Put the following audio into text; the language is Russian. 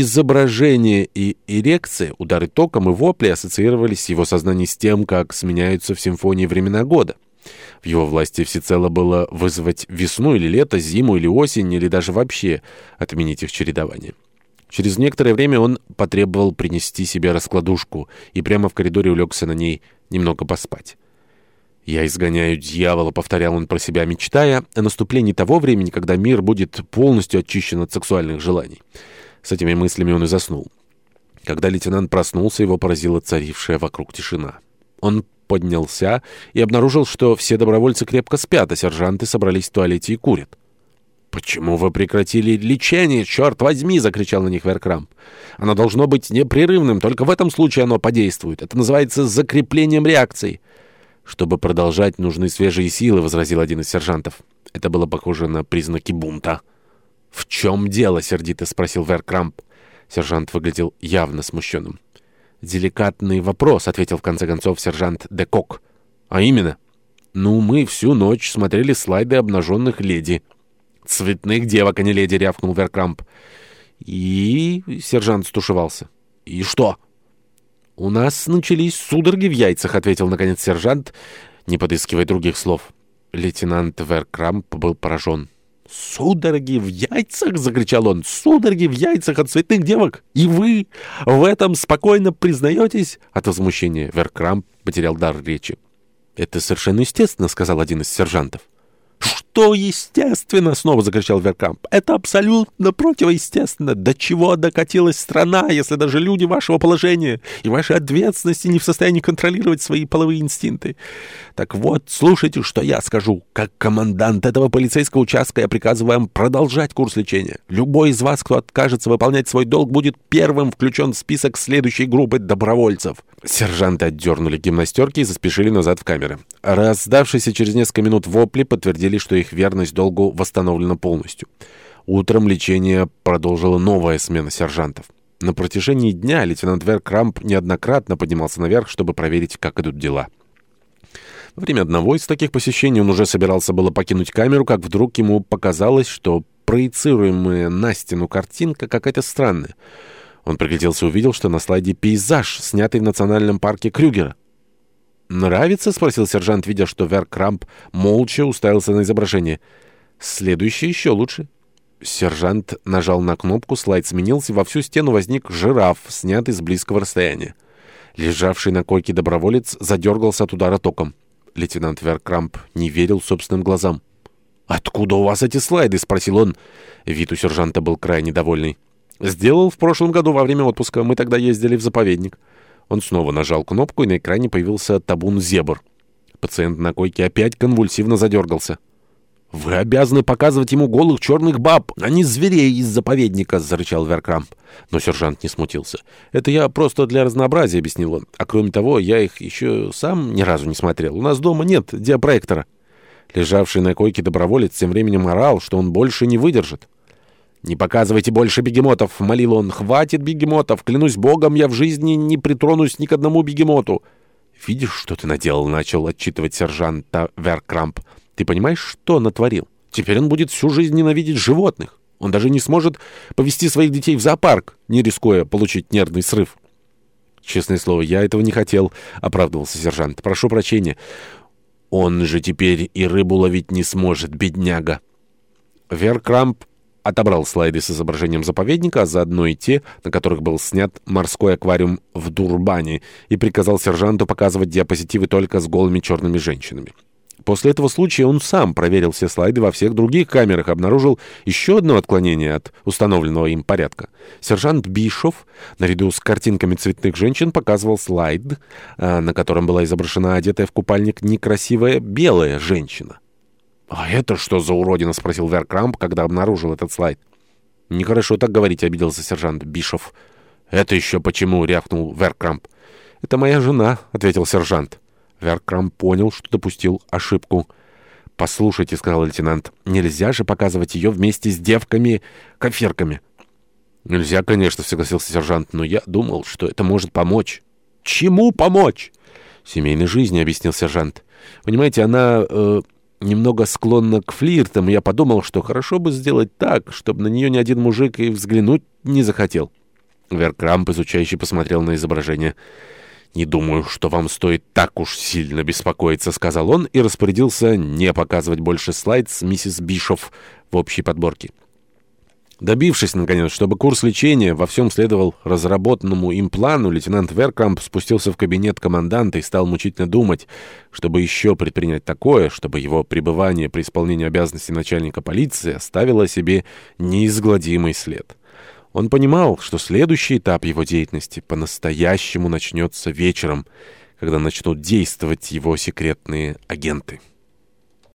изображение и эрекции, удары током и вопли ассоциировались в его сознании с тем, как сменяются в симфонии времена года. В его власти всецело было вызвать весну или лето, зиму или осень, или даже вообще отменить их чередование. Через некоторое время он потребовал принести себе раскладушку и прямо в коридоре улегся на ней немного поспать. «Я изгоняю дьявола», — повторял он про себя, мечтая о наступлении того времени, когда мир будет полностью очищен от сексуальных желаний. С этими мыслями он и заснул. Когда лейтенант проснулся, его поразила царившая вокруг тишина. Он поднялся и обнаружил, что все добровольцы крепко спят, а сержанты собрались в туалете и курят. «Почему вы прекратили лечение, черт возьми!» — закричал на них Веркрамп. «Оно должно быть непрерывным, только в этом случае оно подействует. Это называется закреплением реакций». «Чтобы продолжать, нужны свежие силы», — возразил один из сержантов. Это было похоже на признаки бунта. «В чем дело?» — сердито спросил Веркрамп. Сержант выглядел явно смущенным. «Деликатный вопрос», — ответил в конце концов сержант Декок. «А именно?» «Ну, мы всю ночь смотрели слайды обнаженных леди». «Цветных девок, а не леди!» — рявкнул Веркрамп. «И...» — сержант стушевался. «И что?» «У нас начались судороги в яйцах», — ответил, наконец, сержант, не подыскивая других слов. Лейтенант Веркрамп был поражен. «Судороги в яйцах!» — закричал он. «Судороги в яйцах от цветных девок! И вы в этом спокойно признаетесь?» От возмущения Веркрам потерял дар речи. «Это совершенно естественно», — сказал один из сержантов что естественно, снова закричал Веркамп. Это абсолютно противоестественно. До чего докатилась страна, если даже люди вашего положения и вашей ответственности не в состоянии контролировать свои половые инстинкты? Так вот, слушайте, что я скажу. Как командант этого полицейского участка я приказываю вам продолжать курс лечения. Любой из вас, кто откажется выполнять свой долг, будет первым включен в список следующей группы добровольцев. Сержанты отдернули гимнастерки и заспешили назад в камеры. Раздавшиеся через несколько минут вопли подтвердили, что их верность долгу восстановлена полностью. Утром лечение продолжила новая смена сержантов. На протяжении дня лейтенант Веркрамп неоднократно поднимался наверх, чтобы проверить, как идут дела. Во время одного из таких посещений он уже собирался было покинуть камеру, как вдруг ему показалось, что проецируемая на стену картинка какая-то странная. Он пригляделся и увидел, что на слайде пейзаж, снятый в национальном парке Крюгера. «Нравится?» — спросил сержант, видя, что Веркрамп молча уставился на изображение. «Следующее еще лучше». Сержант нажал на кнопку, слайд сменился, и во всю стену возник жираф, снятый с близкого расстояния. Лежавший на койке доброволец задергался от удара током. Лейтенант Веркрамп не верил собственным глазам. «Откуда у вас эти слайды?» — спросил он. Вид у сержанта был крайне довольный. «Сделал в прошлом году во время отпуска. Мы тогда ездили в заповедник». Он снова нажал кнопку, и на экране появился табун «Зебр». Пациент на койке опять конвульсивно задергался. «Вы обязаны показывать ему голых черных баб, а не зверей из заповедника!» — зарычал Веркрамп. Но сержант не смутился. «Это я просто для разнообразия», — объяснил он. «А кроме того, я их еще сам ни разу не смотрел. У нас дома нет диапроектора». Лежавший на койке доброволец тем временем орал, что он больше не выдержит. «Не показывайте больше бегемотов!» — молил он. «Хватит бегемотов! Клянусь богом, я в жизни не притронусь ни к одному бегемоту!» «Видишь, что ты наделал?» — начал отчитывать сержанта Веркрамп. «Ты понимаешь, что натворил? Теперь он будет всю жизнь ненавидеть животных. Он даже не сможет повести своих детей в зоопарк, не рискуя получить нервный срыв». «Честное слово, я этого не хотел», — оправдывался сержант. «Прошу прощения. Он же теперь и рыбу ловить не сможет, бедняга». Веркрамп отобрал слайды с изображением заповедника, а заодно и те, на которых был снят морской аквариум в Дурбане, и приказал сержанту показывать диапозитивы только с голыми черными женщинами. После этого случая он сам проверил все слайды во всех других камерах, и обнаружил еще одно отклонение от установленного им порядка. Сержант Бишов, наряду с картинками цветных женщин, показывал слайд, э, на котором была изображена одетая в купальник некрасивая белая женщина. «А это что за уродина?» — спросил Вер Крамп, когда обнаружил этот слайд. «Нехорошо так говорить», — обиделся сержант Бишов. «Это еще почему?» — рявкнул Вер Крамп. «Это моя жена», — ответил сержант. Вер Крамп понял, что допустил ошибку. «Послушайте», — сказал лейтенант, — «нельзя же показывать ее вместе с девками-коферками». «Нельзя, конечно», — согласился сержант, — «но я думал, что это может помочь». «Чему помочь?» «Семейной жизни», — объяснил сержант. «Понимаете, она э, немного склонна к флиртам, и я подумал, что хорошо бы сделать так, чтобы на нее ни один мужик и взглянуть не захотел. Веркрамп, изучающий, посмотрел на изображение. «Не думаю, что вам стоит так уж сильно беспокоиться», — сказал он и распорядился не показывать больше слайд с миссис Бишоф в общей подборке. Добившись, наконец, чтобы курс лечения во всем следовал разработанному им плану, лейтенант Веркамп спустился в кабинет команданта и стал мучительно думать, чтобы еще предпринять такое, чтобы его пребывание при исполнении обязанностей начальника полиции оставило себе неизгладимый след. Он понимал, что следующий этап его деятельности по-настоящему начнется вечером, когда начнут действовать его секретные агенты.